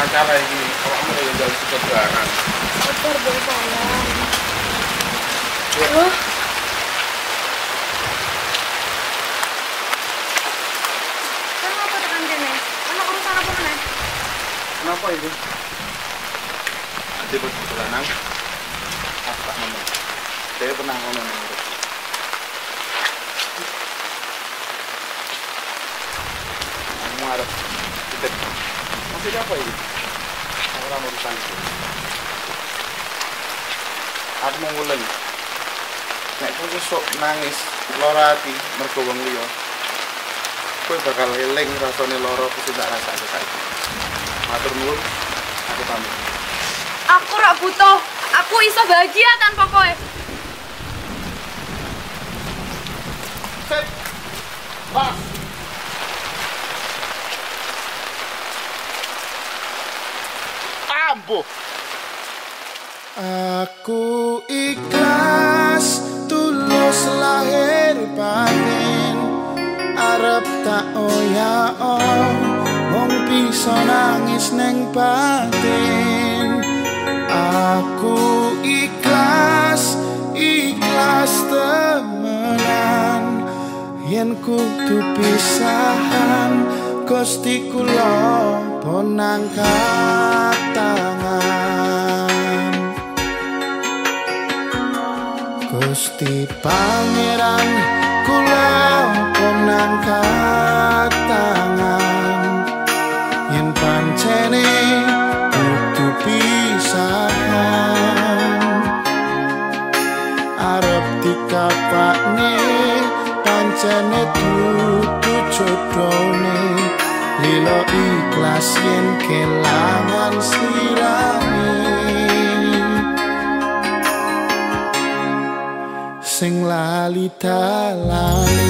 perkara ini awakmu yang jalan cepet barang Sabar dong sayang. Ya. Loh, kan apa tekan kene? Ana urusan apa meneh? kenapa ini nanti begitu lanang aku tak ngomong dia pernah ngomong kamu harap tidak masih apa ini? Aku orang urusan itu aku mau ngulang nek kowe sok nangis lara ati mergo wong liya. Kowe bakal eling rasane lara sing tak rasake saiki. Matur nuwun aku pamit. Aku rak butuh. Aku iso bahagia tanpa kowe. set. Pas Aku ikhlas tulus lahir batin. Arep tak oya om Wong bisa nangis neng batin. Aku ikhlas, ikhlas temenan. Yen kudu pisahan Gusti kula ponang tangan. Gusti Pangeran kula ponang tangan Yen pancene kudu pisahan. Arep dikapakne pancene jodone Lilo ikhlas yen kelangan sirami. Sing lali dalane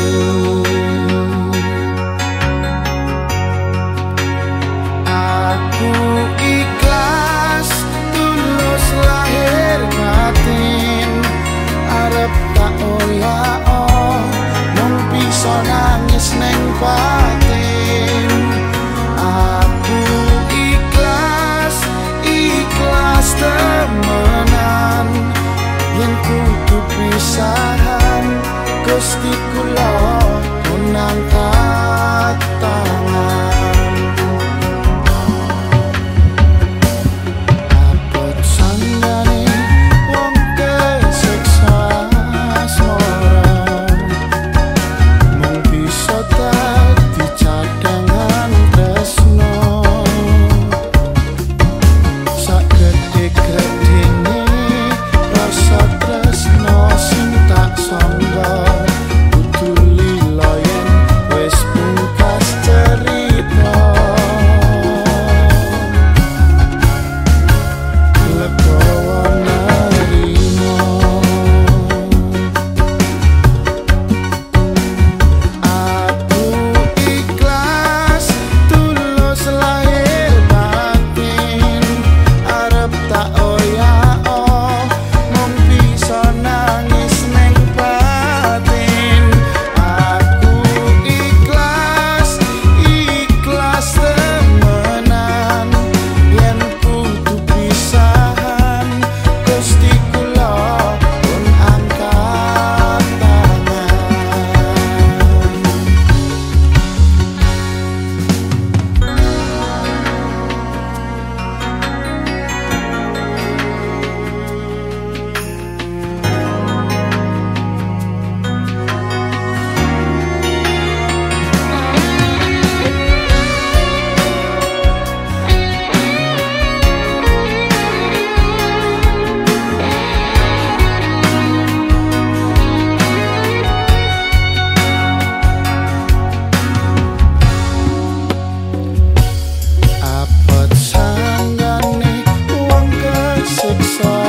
such song.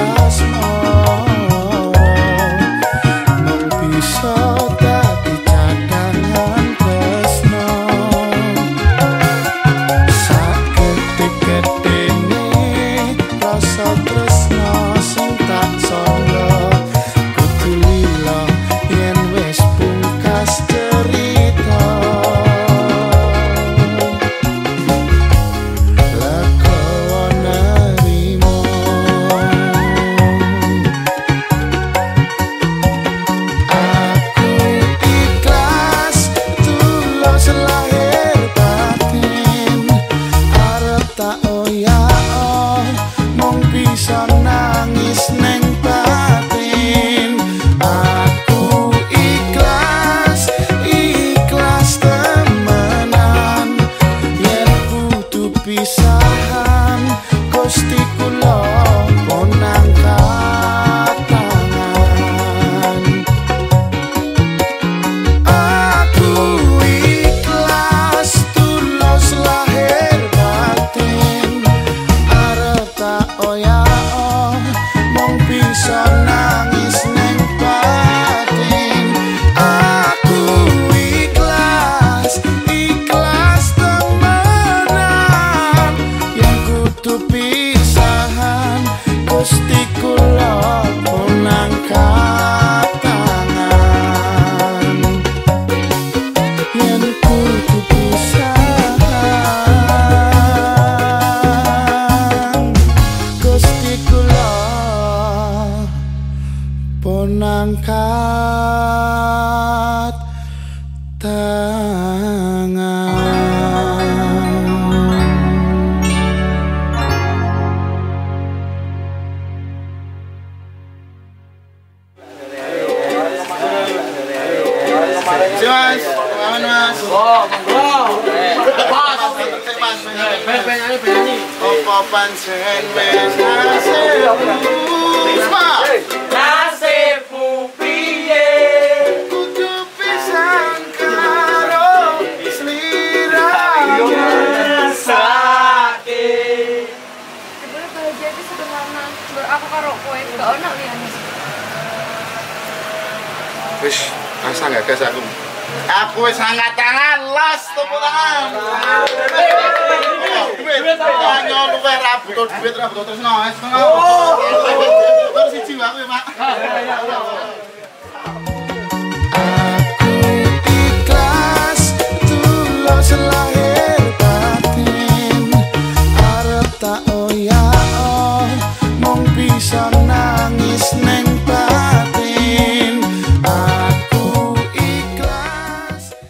Simas, kawan mas. oh, oh, Pas. Penyanyi, penyanyi. Opo pansen menasen. Simas. sangga gas aku aku sangat tangan las tepuk tangan duit duit duit duit duit duit duit duit duit duit duit duit duit duit duit